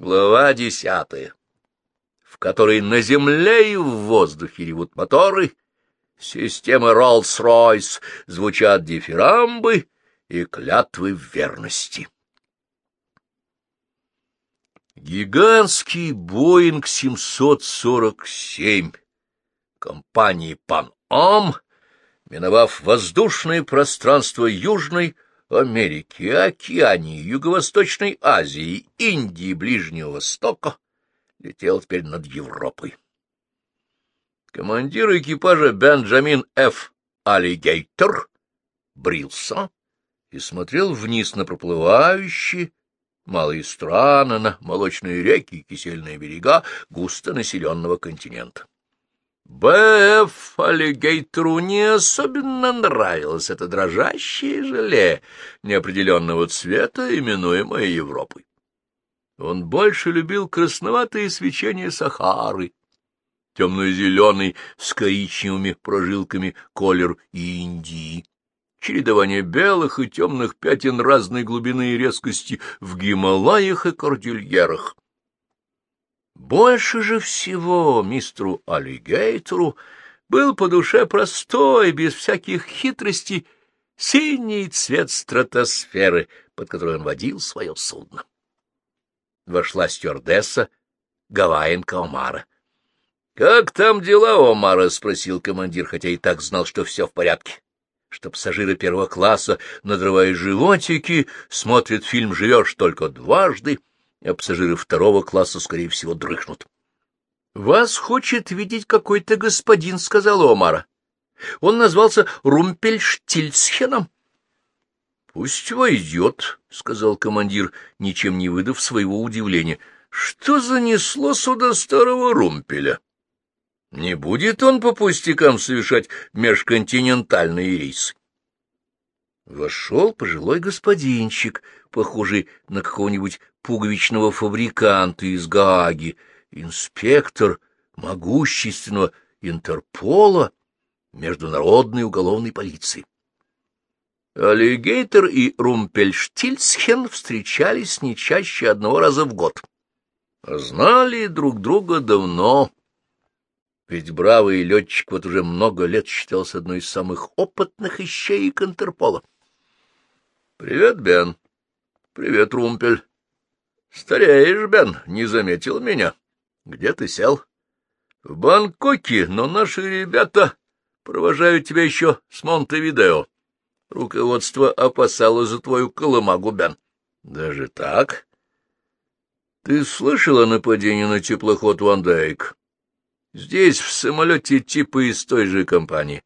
Глава десятая, в которой на земле и в воздухе ревут моторы, системы Роллс-Ройс звучат дифирамбы и клятвы верности. Гигантский Боинг 747 компании «Пан-Ам», миновав воздушное пространство Южной Америки, Океании, Юго-Восточной Азии, Индии, Ближнего Востока, летел теперь над Европой. Командир экипажа Бенджамин Ф. Аллигейтер брился и смотрел вниз на проплывающие малые страны, на молочные реки и кисельные берега густонаселенного континента. Б.Ф. Аллигейтору не особенно нравилось это дрожащее желе неопределенного цвета, именуемое Европой. Он больше любил красноватые свечения Сахары, темно-зеленый с коричневыми прожилками колер Индии, чередование белых и темных пятен разной глубины и резкости в Гималаях и Кордильерах, больше же всего мистеру Аллигейтору был по душе простой, без всяких хитростей, синий цвет стратосферы, под которой он водил свое судно. Вошла стюардесса Гавайенко Омара. — Как там дела, Омара? — спросил командир, хотя и так знал, что все в порядке. Что пассажиры первого класса, надрывая животики, смотрят фильм «Живешь только дважды», а пассажиры второго класса, скорее всего, дрыхнут. — Вас хочет видеть какой-то господин, — сказала Омара. Он назвался Румпельштильцхеном. — Пусть войдет, — сказал командир, ничем не выдав своего удивления. — Что занесло сюда старого Румпеля? Не будет он по пустякам совершать межконтинентальные рейсы. Вошел пожилой господинчик, похожий на какого-нибудь пуговичного фабриканта из Гааги, инспектор могущественного Интерпола, международной уголовной полиции. Аллигейтер и Румпельштильцхен встречались не чаще одного раза в год. Знали друг друга давно, ведь бравый летчик вот уже много лет считался одной из самых опытных ищеек Интерпола. Привет, Бен. Привет, Румпель. Стареешь, Бен, не заметил меня. Где ты сел? В Бангкоке, но наши ребята провожают тебя еще с Монтевидео. Руководство опасалось за твою колымагу, Бен. Даже так? Ты слышал о нападении на теплоход Вандейк? Здесь, в самолете типа из той же компании.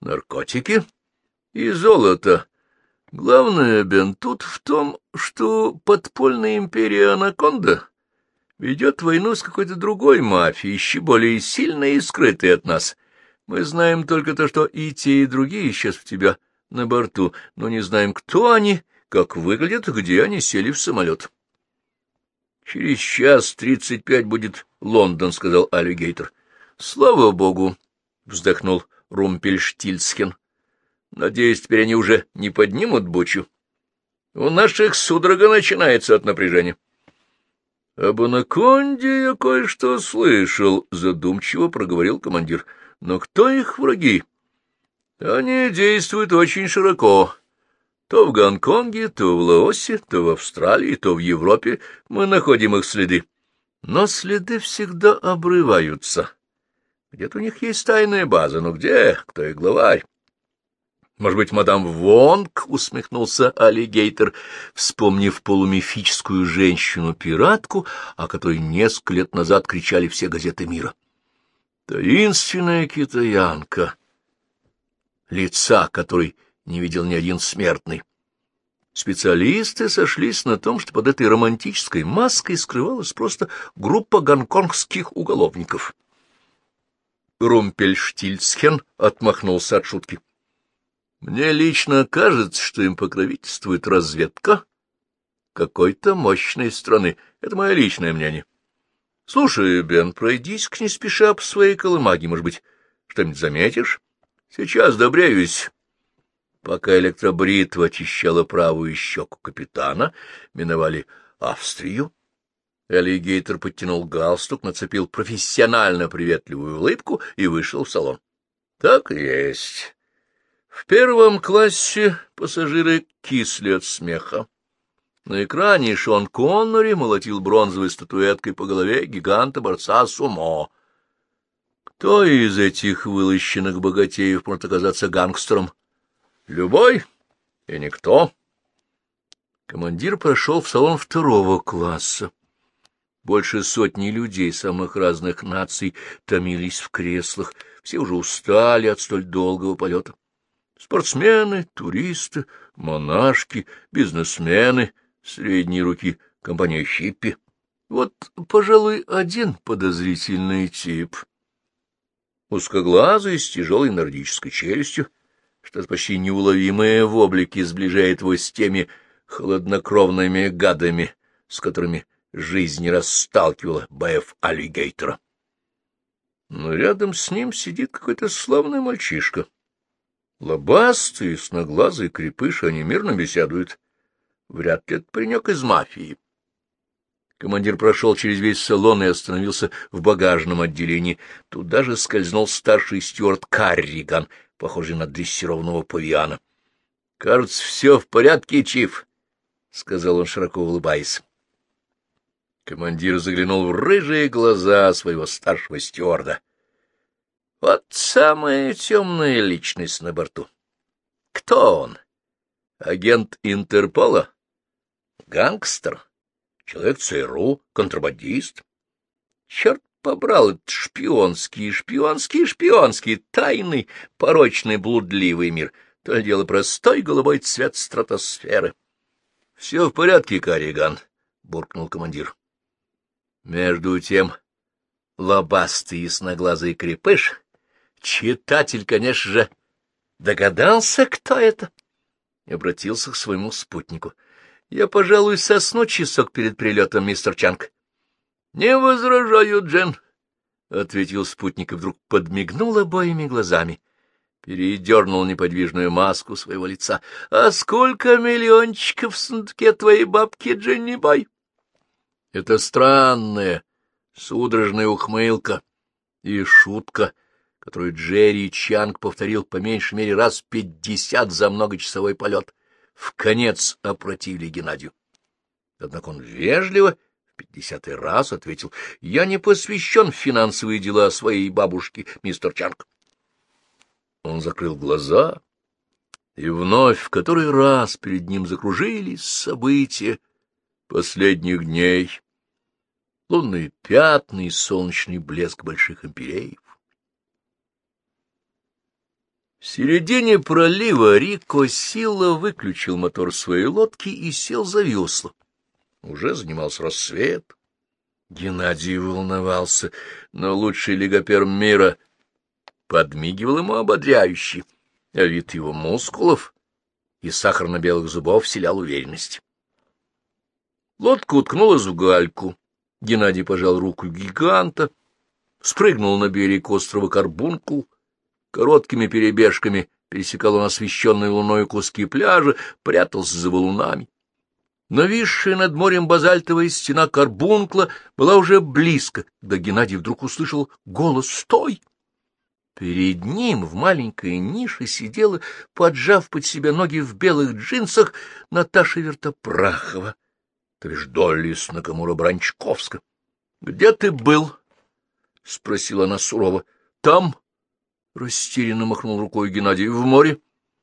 Наркотики и золото Главное, Бен, тут в том, что подпольная империя Анаконда ведет войну с какой-то другой мафией, еще более сильной и скрытой от нас. Мы знаем только то, что и те, и другие сейчас у тебя на борту, но не знаем, кто они, как выглядят, где они сели в самолет. — Через час тридцать пять будет Лондон, — сказал аллигейтор. — Слава богу! — вздохнул Румпельштильцхен. Надеюсь, теперь они уже не поднимут бучу. У наших судорога начинается от напряжения. — Об анаконде я кое-что слышал, — задумчиво проговорил командир. — Но кто их враги? — Они действуют очень широко. То в Гонконге, то в Лаосе, то в Австралии, то в Европе мы находим их следы. Но следы всегда обрываются. Где-то у них есть тайная база, но где? Кто их главарь? Может быть, мадам Вонг, — усмехнулся аллигейтор, вспомнив полумифическую женщину-пиратку, о которой несколько лет назад кричали все газеты мира. Таинственная китаянка, лица которой не видел ни один смертный. Специалисты сошлись на том, что под этой романтической маской скрывалась просто группа гонконгских уголовников. Румпельштильцхен отмахнулся от шутки. — мне лично кажется, что им покровительствует разведка какой-то мощной страны. Это мое личное мнение. Слушай, Бен, пройдись-ка не спеша по своей колымаге, может быть, что-нибудь заметишь? Сейчас добреюсь. Пока электробритва очищала правую щеку капитана, миновали Австрию, Аллигейтор подтянул галстук, нацепил профессионально приветливую улыбку и вышел в салон. — Так и есть. В первом классе пассажиры кисли от смеха. На экране Шон Коннори молотил бронзовой статуэткой по голове гиганта-борца Сумо. Кто из этих вылощенных богатеев может оказаться гангстером? Любой и никто. Командир прошел в салон второго класса. Больше сотни людей самых разных наций томились в креслах, все уже устали от столь долгого полета. Спортсмены, туристы, монашки, бизнесмены, средней руки, компания «Хиппи». Вот, пожалуй, один подозрительный тип. Узкоглазый, с тяжелой нордической челюстью, что-то почти неуловимое в облике сближает его с теми холоднокровными гадами, с которыми жизнь не раз сталкивала Баев аллигейтора. Но рядом с ним сидит какой-то славный мальчишка. Лобастый, сноглазый крепыш, они мирно беседуют. Вряд ли это паренек из мафии. Командир прошел через весь салон и остановился в багажном отделении. Туда же скользнул старший стюарт Карриган, похожий на дрессированного павиана. — Кажется, все в порядке, Чиф, — сказал он, широко улыбаясь. Командир заглянул в рыжие глаза своего старшего стюарда. Вот самая темная личность на борту. Кто он? Агент Интерпола? Гангстер? Человек ЦРУ? Контрабандист? Черт побрал этот шпионский, шпионский, шпионский, тайный, порочный, блудливый мир. То ли дело простой голубой цвет стратосферы. — Все в порядке, Карриган, — буркнул командир. Между тем лобастый ясноглазый крепыш, читатель, конечно же, догадался, кто это, обратился к своему спутнику. — Я, пожалуй, сосну часок перед прилетом, мистер Чанг. — Не возражаю, Джен, — ответил спутник и вдруг подмигнул обоими глазами. Передернул неподвижную маску своего лица. — А сколько миллиончиков в сундуке твоей бабки, Дженни Бай? Это странная, судорожная ухмылка и шутка, которую Джерри Чанг повторил по меньшей мере раз пятьдесят за многочасовой полет, в конец опротивили Геннадию. Однако он вежливо в пятьдесятый раз ответил, «Я не посвящен в финансовые дела своей бабушки, мистер Чанг». Он закрыл глаза, и вновь в который раз перед ним закружились события, последних дней, лунные пятна и солнечный блеск больших империев. В середине пролива Рико Сила выключил мотор своей лодки и сел за весла. Уже занимался рассвет. Геннадий волновался, но лучший лигопер мира подмигивал ему ободряюще, а вид его мускулов и сахарно-белых зубов вселял уверенность. Лодка уткнулась в гальку. Геннадий пожал руку гиганта, спрыгнул на берег острова Карбункул, короткими перебежками пересекал он освещенные луной куски пляжа, прятался за валунами. Нависшая над морем базальтовая стена Карбункла была уже близко, когда Геннадий вдруг услышал голос «Стой!». Перед ним в маленькой нише сидела, поджав под себя ноги в белых джинсах, Наташа Вертопрахова то бишь Доллис Накамура Бранчковска. — Где ты был? — спросила она сурово. — Там, — растерянно махнул рукой Геннадий, — в море.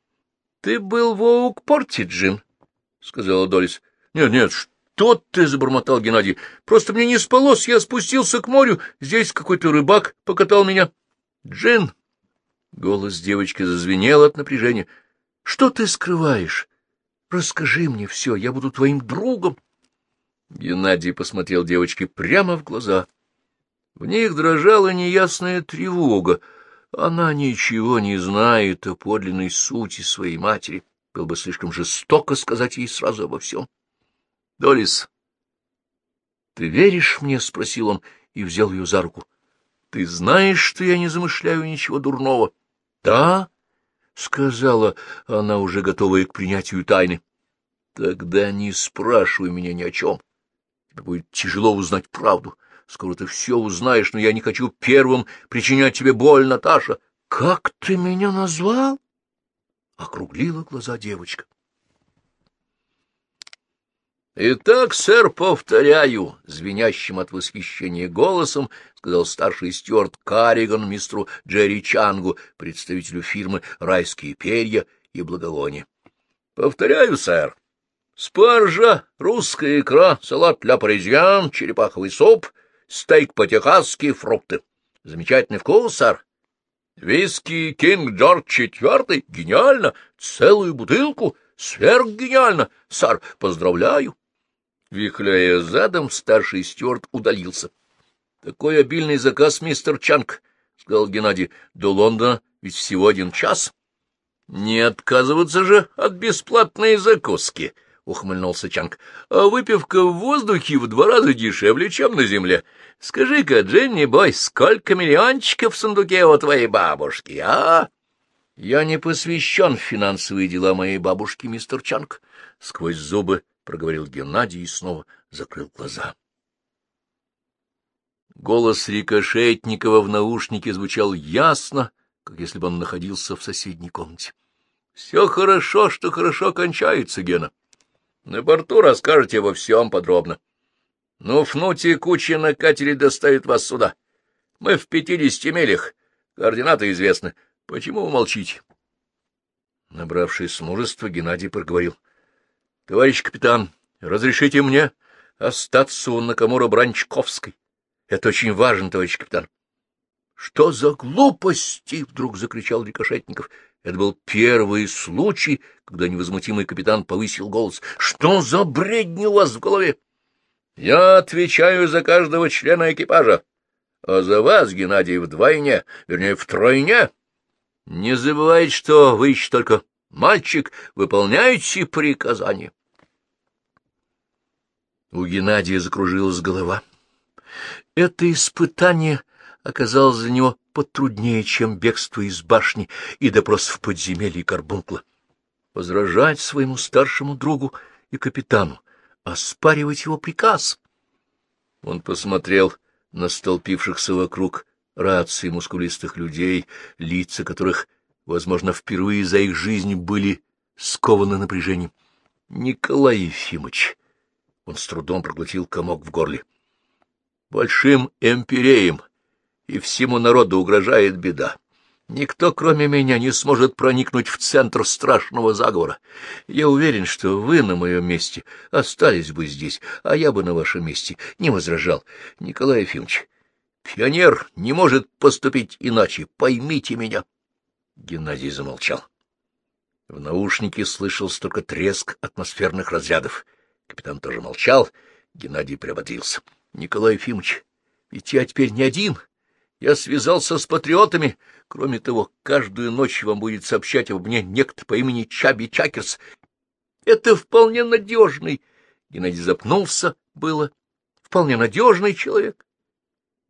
— Ты был в Оукпорте, Джин, — сказала Доллис. — Нет, нет, что ты, — забормотал Геннадий. — Просто мне не спалось, я спустился к морю, здесь какой-то рыбак покатал меня. — Джин! — голос девочки зазвенел от напряжения. — Что ты скрываешь? Расскажи мне все, я буду твоим другом. — Геннадий посмотрел девочке прямо в глаза. В них дрожала неясная тревога. Она ничего не знает о подлинной сути своей матери. Было бы слишком жестоко сказать ей сразу обо всем. — Долис, ты веришь мне? — спросил он и взял ее за руку. — Ты знаешь, что я не замышляю ничего дурного? — Да, — сказала она, уже готовая к принятию тайны. — Тогда не спрашивай меня ни о чем. Тебе будет тяжело узнать правду. Скоро ты все узнаешь, но я не хочу первым причинять тебе боль, Наташа. — Как ты меня назвал? — округлила глаза девочка. — Итак, сэр, повторяю, — звенящим от восхищения голосом сказал старший стюарт Карриган мистеру Джерри Чангу, представителю фирмы «Райские перья» и «Благовоние». — Повторяю, сэр, спаржа, русская икра, салат ля паризьян, черепаховый суп, стейк по-техасски, фрукты. Замечательный вкус, сэр. Виски Кинг Джордж четвертый, гениально, целую бутылку, сверхгениально, сэр, поздравляю. Вихляя задом, старший стюарт удалился. — Такой обильный заказ, мистер Чанг, — сказал Геннадий, — до Лондона ведь всего один час. — Не отказываться же от бесплатной закуски, — ухмыльнулся Чанг. — А выпивка в воздухе в два раза дешевле, чем на земле. Скажи-ка, Дженни Бой, сколько миллиончиков в сундуке у твоей бабушки, а? — Я не посвящен в финансовые дела моей бабушки, мистер Чанг, — сквозь зубы проговорил Геннадий и снова закрыл глаза. Голос Рикошетникова в наушнике звучал ясно, как если бы он находился в соседней комнате. — Все хорошо, что хорошо кончается, Гена. На борту расскажете обо всем подробно. Ну, Фнути Кучи на катере доставит вас сюда. Мы в пятидесяти милях. Координаты известны. Почему вы молчите? Набравшись мужества, Геннадий проговорил. — Товарищ капитан, разрешите мне остаться у Накамура Бранчковской. Это очень важно, товарищ капитан. — Что за глупости? — вдруг закричал Рикошетников. Это был первый случай, когда невозмутимый капитан повысил голос. — Что за бредни у вас в голове? — Я отвечаю за каждого члена экипажа, а за вас, Геннадий, вдвойне, вернее, втройне. Не забывайте, что вы еще только мальчик, выполняете приказания. У Геннадия закружилась голова. Это испытание оказалось для него потруднее, чем бегство из башни и допрос в подземелье Карбункла. Возражать своему старшему другу и капитану, оспаривать его приказ. Он посмотрел на столпившихся вокруг рации мускулистых людей, лица которых, возможно, впервые за их жизнь были скованы напряжением. Николай Ефимович, он с трудом проглотил комок в горле. Большим эмпиреем и всему народу угрожает беда. Никто, кроме меня, не сможет проникнуть в центр страшного заговора. Я уверен, что вы на моем месте остались бы здесь, а я бы на вашем месте не возражал. Николай Ефимович, пионер не может поступить иначе, поймите меня. Геннадий замолчал. В наушнике слышался только треск атмосферных разрядов — Капитан тоже молчал. Геннадий приободрился. — Николай Ефимович, ведь я теперь не один. Я связался с патриотами. Кроме того, каждую ночь вам будет сообщать об мне некто по имени Чаби Чакерс. Это вполне надежный. Геннадий запнулся, было. Вполне надежный человек.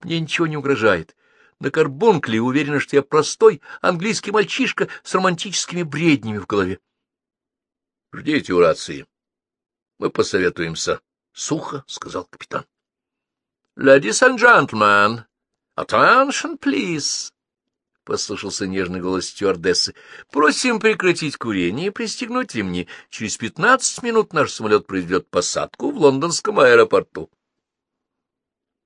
Мне ничего не угрожает. На карбункле уверена, что я простой английский мальчишка с романтическими бреднями в голове. — Ждите у рации. Мы посоветуемся. — Сухо, — сказал капитан. — Ladies and gentlemen, attention, please, — послышался нежный голос стюардессы. — Просим прекратить курение и пристегнуть ремни. Через пятнадцать минут наш самолет произведет посадку в лондонском аэропорту.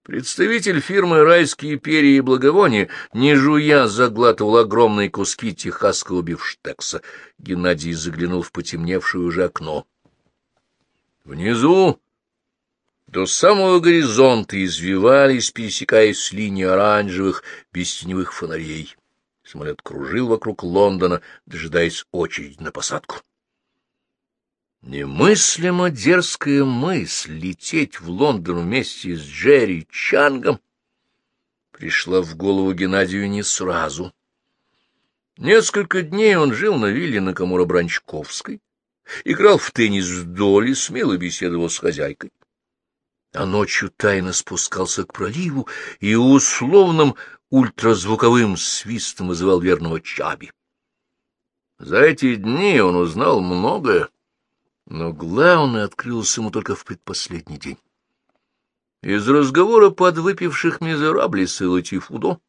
Представитель фирмы «Райские перья и благовония», не жуя, заглатывал огромные куски техасского бифштекса. Геннадий заглянул в потемневшее уже окно. Внизу до самого горизонта извивались, пересекаясь с линией оранжевых бестеневых фонарей. Самолет кружил вокруг Лондона, дожидаясь очереди на посадку. Немыслимо дерзкая мысль лететь в Лондон вместе с Джерри Чангом пришла в голову Геннадию не сразу. Несколько дней он жил на вилле на Камура-Бранчковской, играл в теннис в доле, смело беседовал с хозяйкой. А ночью тайно спускался к проливу и условным ультразвуковым свистом вызывал верного Чаби. За эти дни он узнал многое, но главное открылось ему только в предпоследний день. Из разговора подвыпивших мизераблис и Латифудо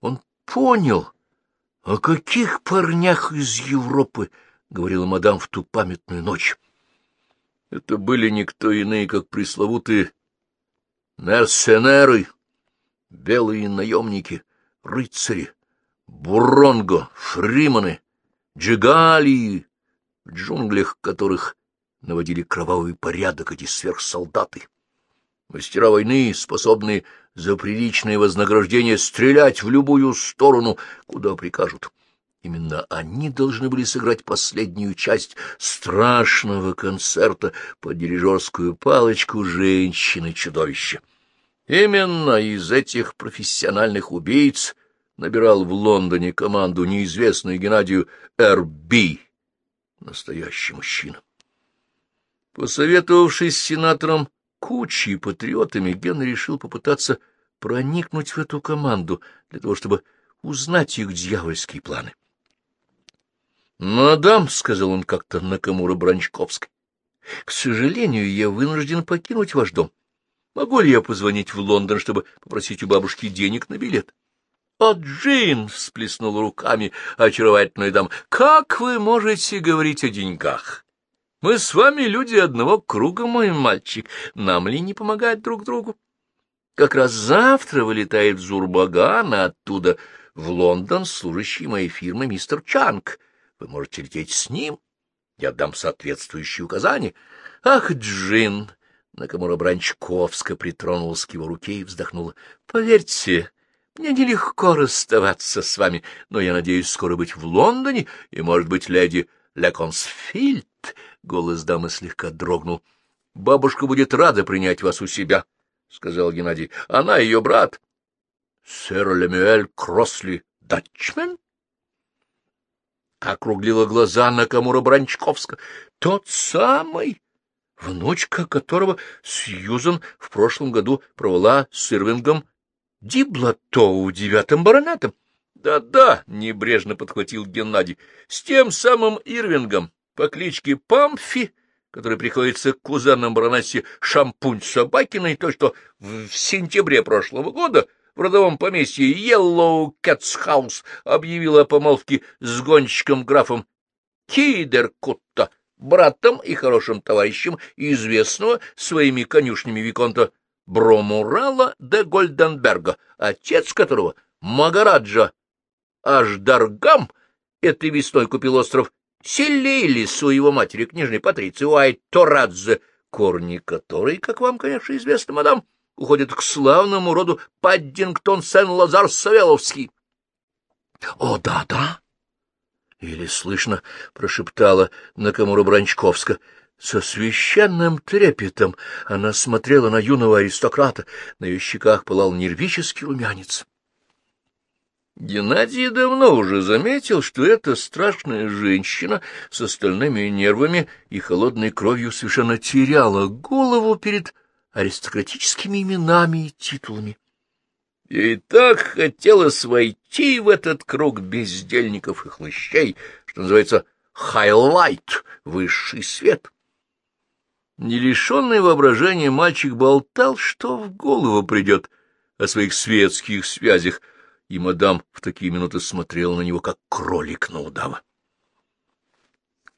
он понял, о каких парнях из Европы говорила мадам в ту памятную ночь. Это были никто иные, как пресловутые мерсенеры, белые наемники, рыцари, буронго, фриманы, джигалии, в джунглях которых наводили кровавый порядок эти сверхсолдаты. Мастера войны, способные за приличное вознаграждение стрелять в любую сторону, куда прикажут. Именно они должны были сыграть последнюю часть страшного концерта под дирижерскую палочку женщины-чудовища. Именно из этих профессиональных убийц набирал в Лондоне команду неизвестную Геннадию Р.Б. Настоящий мужчина. Посоветовавшись с сенатором Кучей патриотами, Ген решил попытаться проникнуть в эту команду для того, чтобы узнать их дьявольские планы. «Мадам», — сказал он как-то Накамура Бранчковской, — «к сожалению, я вынужден покинуть ваш дом. Могу ли я позвонить в Лондон, чтобы попросить у бабушки денег на билет?» «О, Джин!» — всплеснул руками очаровательная дам. «Как вы можете говорить о деньгах? Мы с вами люди одного круга, мой мальчик. Нам ли не помогать друг другу? Как раз завтра вылетает Зурбаган, а оттуда в Лондон служащий моей фирмы мистер Чанг. Вы можете лететь с ним. Я дам соответствующие указания. Ах, Джин! Накамура Бранчковска притронулась к его руке и вздохнула. Поверьте, мне нелегко расставаться с вами, но я надеюсь скоро быть в Лондоне, и, может быть, леди Леконсфильд. Голос дамы слегка дрогнул. — Бабушка будет рада принять вас у себя, — сказал Геннадий. — Она ее брат. — Сэр Лемюэль Кросли Датчмен? Округлила глаза на Камура Бранчковска. — Тот самый, внучка которого Сьюзан в прошлом году провела с Ирвингом Диблатоу девятым баронетом. Да — небрежно подхватил Геннадий, — с тем самым Ирвингом по кличке Памфи, который приходится к кузенам баронессе Шампунь Собакиной, то, что в сентябре прошлого года в родовом поместье Yellow Cats House объявила о помолвке с гонщиком графом Кидеркутта, братом и хорошим товарищем известного своими конюшнями Виконта Бромурала де Гольденберга, отец которого Магараджа Аждаргам этой весной купил остров Селилис у его матери, княжной Патриции Уайт Торадзе, корни которой, как вам, конечно, известно, мадам, уходят к славному роду Паддингтон Сен-Лазар Савеловский. — О, да-да! — или слышно прошептала Накамура Бранчковска. Со священным трепетом она смотрела на юного аристократа, на ее щеках пылал нервический румянец. Геннадий давно уже заметил, что эта страшная женщина с остальными нервами и холодной кровью совершенно теряла голову перед аристократическими именами и титулами. Ей так хотелось войти в этот круг бездельников и хлыщей, что называется хайлайт, высший свет. Не лишенный воображения мальчик болтал, что в голову придет о своих светских связях — и мадам в такие минуты смотрела на него, как кролик на удава.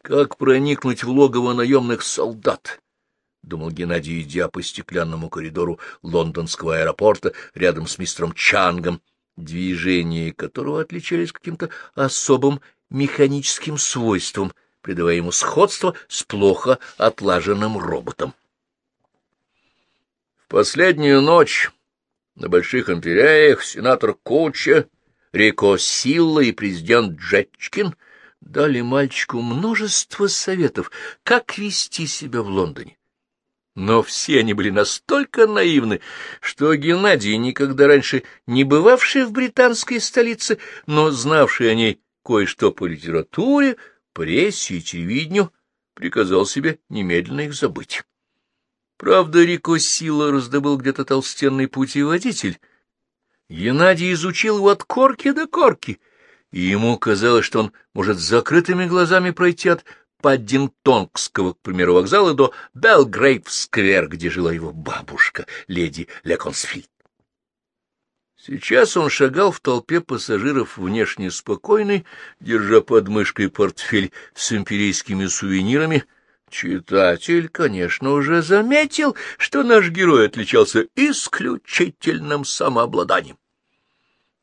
«Как проникнуть в логово наемных солдат?» — думал Геннадий, идя по стеклянному коридору лондонского аэропорта рядом с мистером Чангом, движения которого отличались каким-то особым механическим свойством, придавая ему сходство с плохо отлаженным роботом. В последнюю ночь на Больших Империях сенатор Куча, Рико Силла и президент Джетчкин дали мальчику множество советов, как вести себя в Лондоне. Но все они были настолько наивны, что Геннадий, никогда раньше не бывавший в британской столице, но знавший о ней кое-что по литературе, прессе и телевидению, приказал себе немедленно их забыть. Правда, Рико Сила раздобыл где-то толстенный путеводитель. Геннадий изучил его от корки до корки, и ему казалось, что он может с закрытыми глазами пройти от Паддингтонгского, к примеру, вокзала до Белгрейв-сквер, где жила его бабушка, леди Леконсфильд. Сейчас он шагал в толпе пассажиров внешне спокойный, держа под мышкой портфель с империйскими сувенирами. Читатель, конечно, уже заметил, что наш герой отличался исключительным самообладанием. —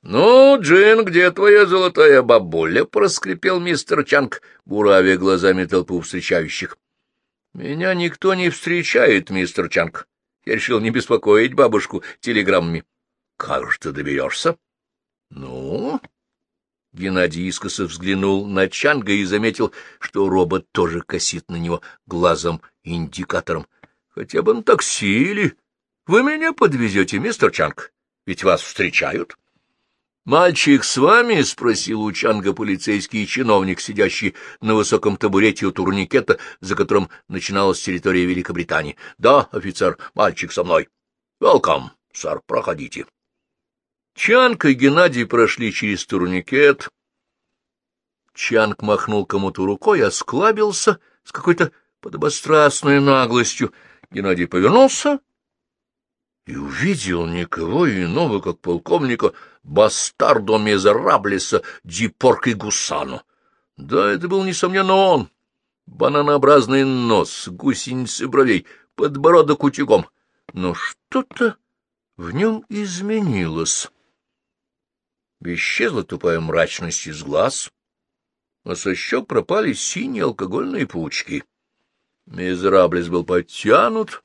Ну, Джин, где твоя золотая бабуля? — проскрипел мистер Чанг, буравя глазами толпу встречающих. — Меня никто не встречает, мистер Чанг. Я решил не беспокоить бабушку телеграммами. — Как же ты доберешься? — Ну? Геннадий искоса взглянул на Чанга и заметил, что робот тоже косит на него глазом-индикатором. — Хотя бы на такси или... Вы меня подвезете, мистер Чанг? Ведь вас встречают. — Мальчик с вами? — спросил у Чанга полицейский чиновник, сидящий на высоком табурете у турникета, за которым начиналась территория Великобритании. — Да, офицер, мальчик со мной. — Welcome, сэр, проходите. Чанг и Геннадий прошли через турникет. Чанг махнул кому-то рукой, осклабился с какой-то подобострастной наглостью. Геннадий повернулся и увидел никого иного, как полковника Бастардо Мезераблеса Дипоркой Гусану. Да, это был, несомненно, он. Бананообразный нос, гусеницы бровей, подбородок утюгом. Но что-то в нем изменилось. Исчезла тупая мрачность из глаз, а со щек пропали синие алкогольные пучки. Мизраблес был подтянут,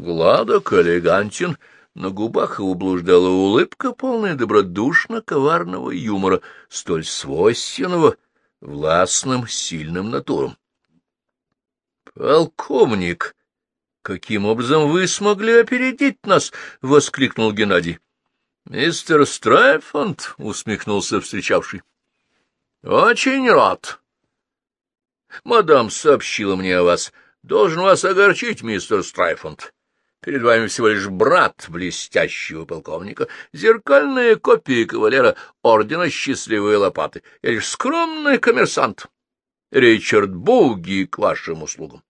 гладок, элегантен, на губах его блуждала улыбка, полная добродушно-коварного юмора, столь свойственного властным, сильным натурам. — Полковник, каким образом вы смогли опередить нас? — воскликнул Геннадий. — Мистер Страйфонд, — усмехнулся встречавший. — Очень рад. Мадам сообщила мне о вас. Должен вас огорчить, мистер Страйфонд. Перед вами всего лишь брат блестящего полковника, зеркальная копия кавалера ордена Счастливой Лопаты. Я лишь скромный коммерсант. Ричард Буги к вашим услугам.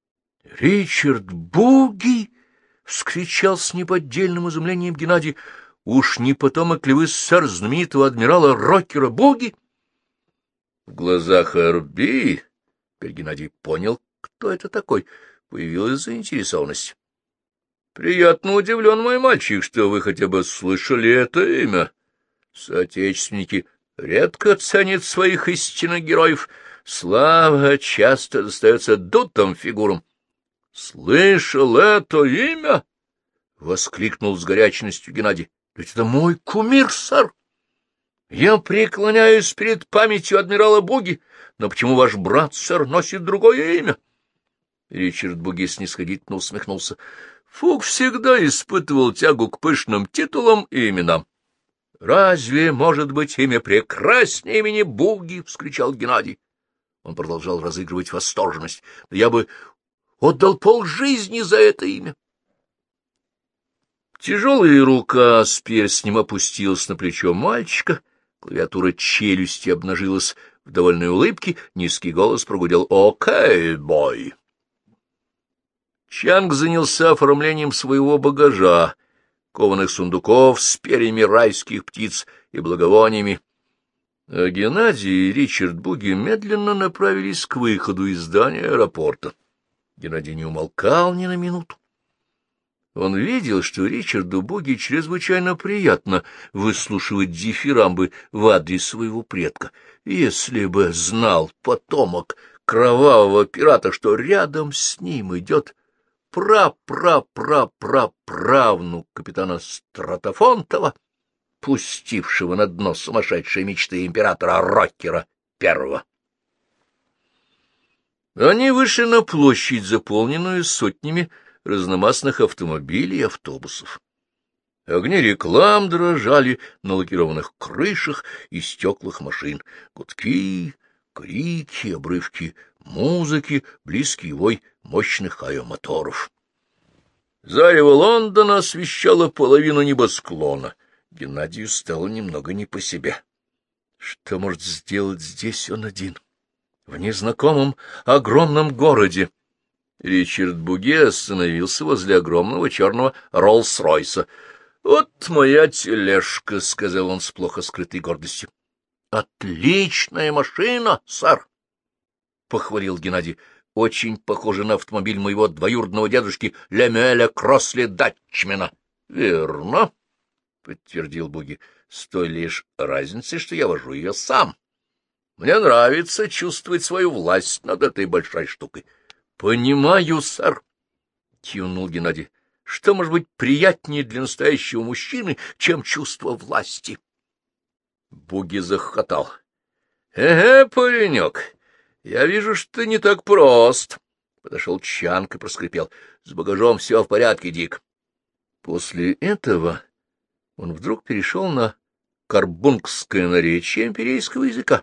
— Ричард Буги! — вскричал с неподдельным изумлением Геннадий. Уж не потомок ли вы, сэр, знаменитого адмирала Рокера Боги? В глазах Арби, теперь Геннадий понял, кто это такой, появилась заинтересованность. — Приятно удивлен мой мальчик, что вы хотя бы слышали это имя. Соотечественники редко ценят своих истинных героев. Слава часто достается дутым фигурам. — Слышал это имя? — воскликнул с горячностью Геннадий. Ведь это мой кумир, сэр. Я преклоняюсь перед памятью адмирала Буги, но почему ваш брат, сэр, носит другое имя? Ричард Буги снисходительно усмехнулся. Фук всегда испытывал тягу к пышным титулам и именам. — Разве может быть имя прекраснее имени Буги? — вскричал Геннадий. Он продолжал разыгрывать восторженность. — Я бы отдал полжизни за это имя. Тяжелая рука с перстнем опустилась на плечо мальчика, клавиатура челюсти обнажилась в довольной улыбке, низкий голос прогудел «Окей, бой!». Чанг занялся оформлением своего багажа, кованых сундуков с перьями райских птиц и благовониями. А Геннадий и Ричард Буги медленно направились к выходу из здания аэропорта. Геннадий не умолкал ни на минуту. Он видел, что Ричарду Боги чрезвычайно приятно выслушивать дифирамбы в адрес своего предка. Если бы знал потомок кровавого пирата, что рядом с ним идет пра-пра-пра-пра-правнук капитана Стратофонтова, пустившего на дно сумасшедшей мечты императора Роккера Первого. Они вышли на площадь, заполненную сотнями разномастных автомобилей и автобусов. Огни реклам дрожали на лакированных крышах и стеклах машин. Гудки, крики, обрывки музыки, близкий вой мощных авиамоторов. Зарево Лондона освещало половину небосклона. Геннадию стало немного не по себе. Что может сделать здесь он один? в незнакомом огромном городе. Ричард Буге остановился возле огромного черного Роллс-Ройса. — Вот моя тележка, — сказал он с плохо скрытой гордостью. — Отличная машина, сэр! — похвалил Геннадий. — Очень похоже на автомобиль моего двоюродного дедушки Лемеля Кросли Датчмена. — Верно, — подтвердил Буги, — с той лишь разницей, что я вожу ее сам. Мне нравится чувствовать свою власть над этой большой штукой. — Понимаю, сэр, — кивнул Геннадий. — Что может быть приятнее для настоящего мужчины, чем чувство власти? Буги захохотал. — Эге, паренек, я вижу, что ты не так прост. Подошел Чанк и проскрипел. — С багажом все в порядке, Дик. После этого он вдруг перешел на карбунгское наречие империйского языка.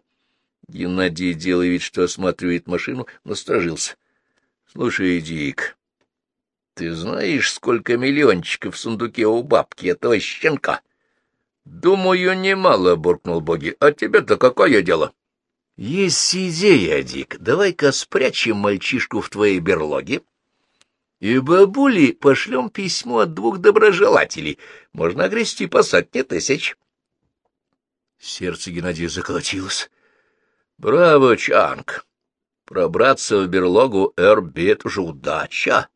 Геннадий, делая вид, что осматривает машину, насторожился. — Слушай, Дик, ты знаешь, сколько миллиончиков в сундуке у бабки этого щенка? — Думаю, немало, — буркнул Боги. — А тебе-то какое дело? — Есть идея, Дик. Давай-ка спрячем мальчишку в твоей берлоге. — и бабули пошлем письмо от двух доброжелателей. Можно огрести по сотне тысяч. Сердце Геннадия заколотилось. Браво, Чанг! Пробраться в берлогу Эрби — это уже удача.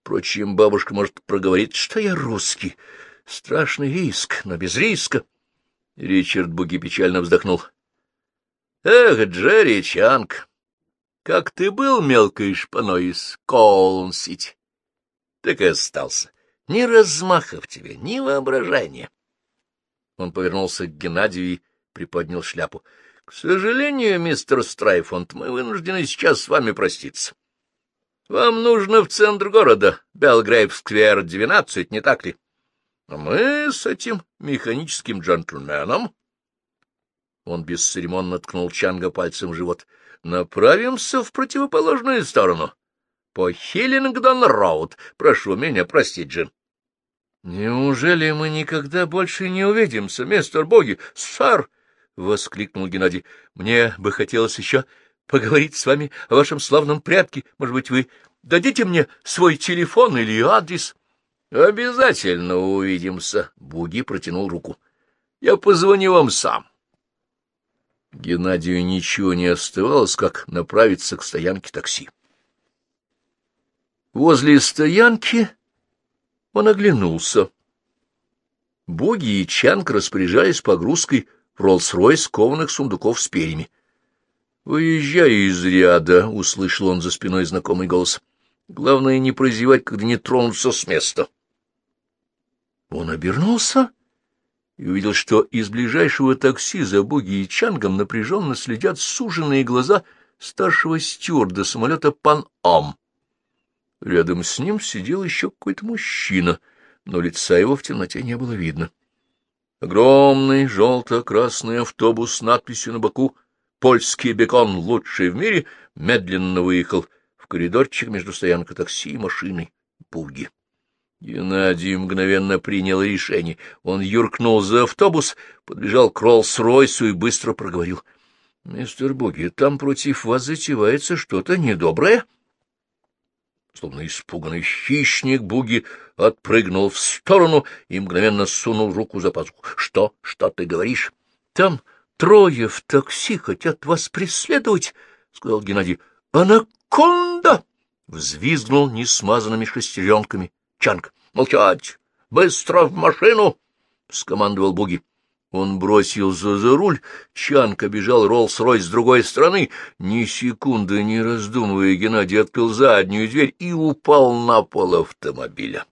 Впрочем, бабушка может проговорить, что я русский. Страшный риск, но без риска. Ричард Буги печально вздохнул. Эх, Джерри Чанг, как ты был мелкой шпаной из Коулн-Сити, так и остался. Ни размаха в тебе, ни воображения. Он повернулся к Геннадию и приподнял шляпу. — К сожалению, мистер Страйфонд, мы вынуждены сейчас с вами проститься. Вам нужно в центр города, Белгрейв-сквер, 12, не так ли? А мы с этим механическим джентльменом... Он бесцеремонно ткнул Чанга пальцем в живот — Направимся в противоположную сторону. По Хиллингдон-Роуд. Прошу меня простить, Джин. — Неужели мы никогда больше не увидимся, мистер Боги? — Сэр! — воскликнул Геннадий. — Мне бы хотелось еще поговорить с вами о вашем славном прятке. Может быть, вы дадите мне свой телефон или адрес? — Обязательно увидимся. Буги протянул руку. — Я позвоню вам сам. — Геннадию ничего не оставалось, как направиться к стоянке такси. Возле стоянки он оглянулся. Боги и Чанг распоряжались погрузкой в Роллс-Ройс кованых сундуков с перьями. «Выезжай из ряда», — услышал он за спиной знакомый голос. «Главное, не прозевать, когда не тронуться с места». Он обернулся и увидел, что из ближайшего такси за Буги и Чангом напряженно следят суженные глаза старшего стюарда самолета «Пан-Ам». Рядом с ним сидел еще какой-то мужчина, но лица его в темноте не было видно. Огромный желто-красный автобус с надписью на боку «Польский бекон лучший в мире» медленно выехал в коридорчик между стоянкой такси и машиной Буги. Геннадий мгновенно принял решение. Он юркнул за автобус, подбежал к Роллс-Ройсу и быстро проговорил. — Мистер Боги, там против вас затевается что-то недоброе? Словно испуганный хищник, Буги отпрыгнул в сторону и мгновенно сунул руку за пазуху. — Что? Что ты говоришь? — Там трое в такси хотят вас преследовать, — сказал Геннадий. — Анаконда! — взвизгнул несмазанными шестеренками Чанг. — Молчать! Быстро в машину! — скомандовал Буги. Он бросился за руль, Чанг обежал Роллс-Ройс с другой стороны. Ни секунды не раздумывая, Геннадий открыл заднюю дверь и упал на пол автомобиля.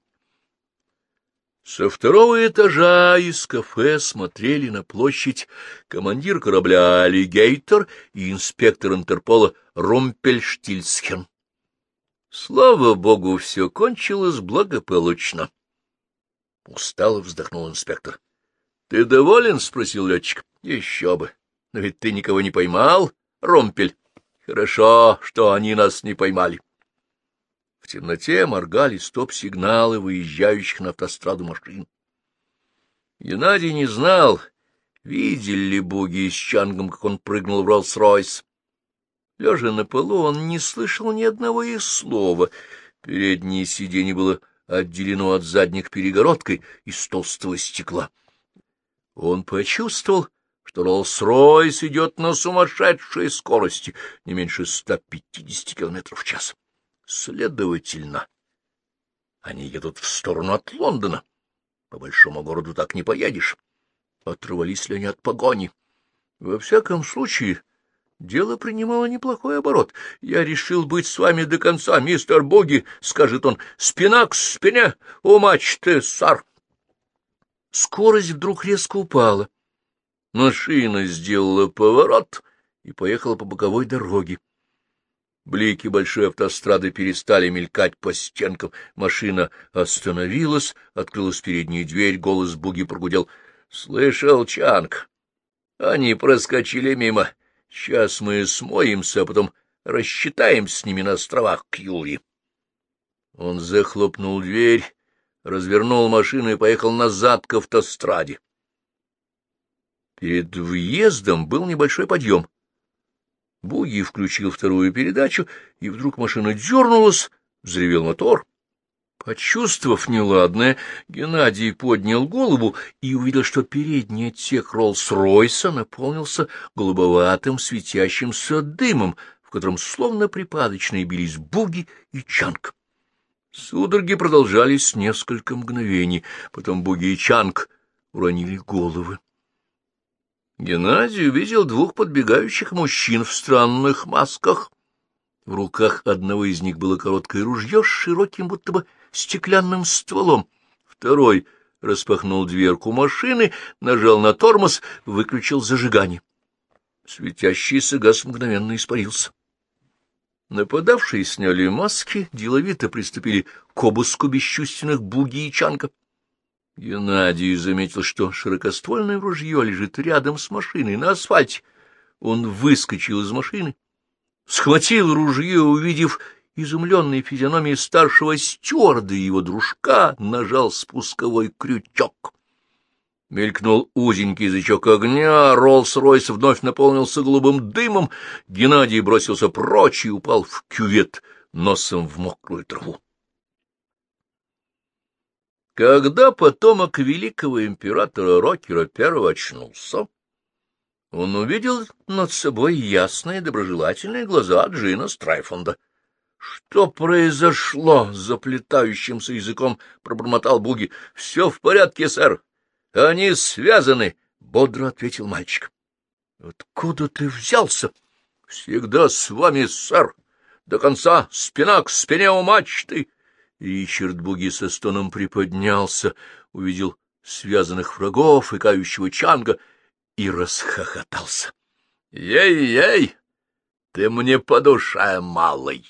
Со второго этажа из кафе смотрели на площадь командир корабля «Аллигейтор» и инспектор Интерпола Румпельштильсхен. Слава богу, все кончилось благополучно. Устало вздохнул инспектор. — Ты доволен? — спросил летчик. — Еще бы. Но ведь ты никого не поймал, Ромпель. Хорошо, что они нас не поймали. В темноте моргали стоп-сигналы выезжающих на автостраду машин. Геннадий не знал, видели ли боги с Чангом, как он прыгнул в Роллс-Ройс. Лежа на полу, он не слышал ни одного их слова. Переднее сиденье было отделено от задних перегородкой из толстого стекла. Он почувствовал, что Роллс-Ройс идет на сумасшедшей скорости, не меньше 150 км в час. Следовательно, они едут в сторону от Лондона. По большому городу так не поедешь. Отрывались ли они от погони? Во всяком случае, дело принимало неплохой оборот. Я решил быть с вами до конца, мистер Боги, — скажет он, — спина к спине, у мачты, сар. Скорость вдруг резко упала. Машина сделала поворот и поехала по боковой дороге. Блики большой автострады перестали мелькать по стенкам. Машина остановилась, открылась передняя дверь, голос Буги прогудел. — Слышал, Чанг? Они проскочили мимо. Сейчас мы смоемся, а потом рассчитаем с ними на островах Кьюри. Он захлопнул дверь, развернул машину и поехал назад к автостраде. Перед въездом был небольшой подъем. Буги включил вторую передачу, и вдруг машина дернулась, взревел мотор. Почувствовав неладное, Геннадий поднял голову и увидел, что передний отсек Роллс-Ройса наполнился голубоватым светящимся дымом, в котором словно припадочные бились Буги и Чанг. Судороги продолжались несколько мгновений, потом Буги и Чанг уронили головы. Геннадий увидел двух подбегающих мужчин в странных масках. В руках одного из них было короткое ружье с широким, будто бы стеклянным стволом. Второй распахнул дверку машины, нажал на тормоз, выключил зажигание. Светящийся газ мгновенно испарился. Нападавшие сняли маски, деловито приступили к обыску бесчувственных буги и чанка. Геннадий заметил, что широкоствольное ружье лежит рядом с машиной на асфальте. Он выскочил из машины, схватил ружье, увидев изумленной физиономии старшего стюарда и его дружка, нажал спусковой крючок. Мелькнул узенький язычок огня, Роллс-Ройс вновь наполнился голубым дымом, Геннадий бросился прочь и упал в кювет носом в мокрую траву. Когда потомок великого императора Рокера первого очнулся, он увидел над собой ясные доброжелательные глаза Джина Страйфонда. — Что произошло? — заплетающимся языком пробормотал Буги. — Все в порядке, сэр. Они связаны, — бодро ответил мальчик. — Откуда ты взялся? — Всегда с вами, сэр. До конца спина к спине у мачты. Ричард Буги со стоном приподнялся, увидел связанных врагов и кающего Чанга и расхохотался. «Ей — Ей-ей! Ты мне по душе, малый!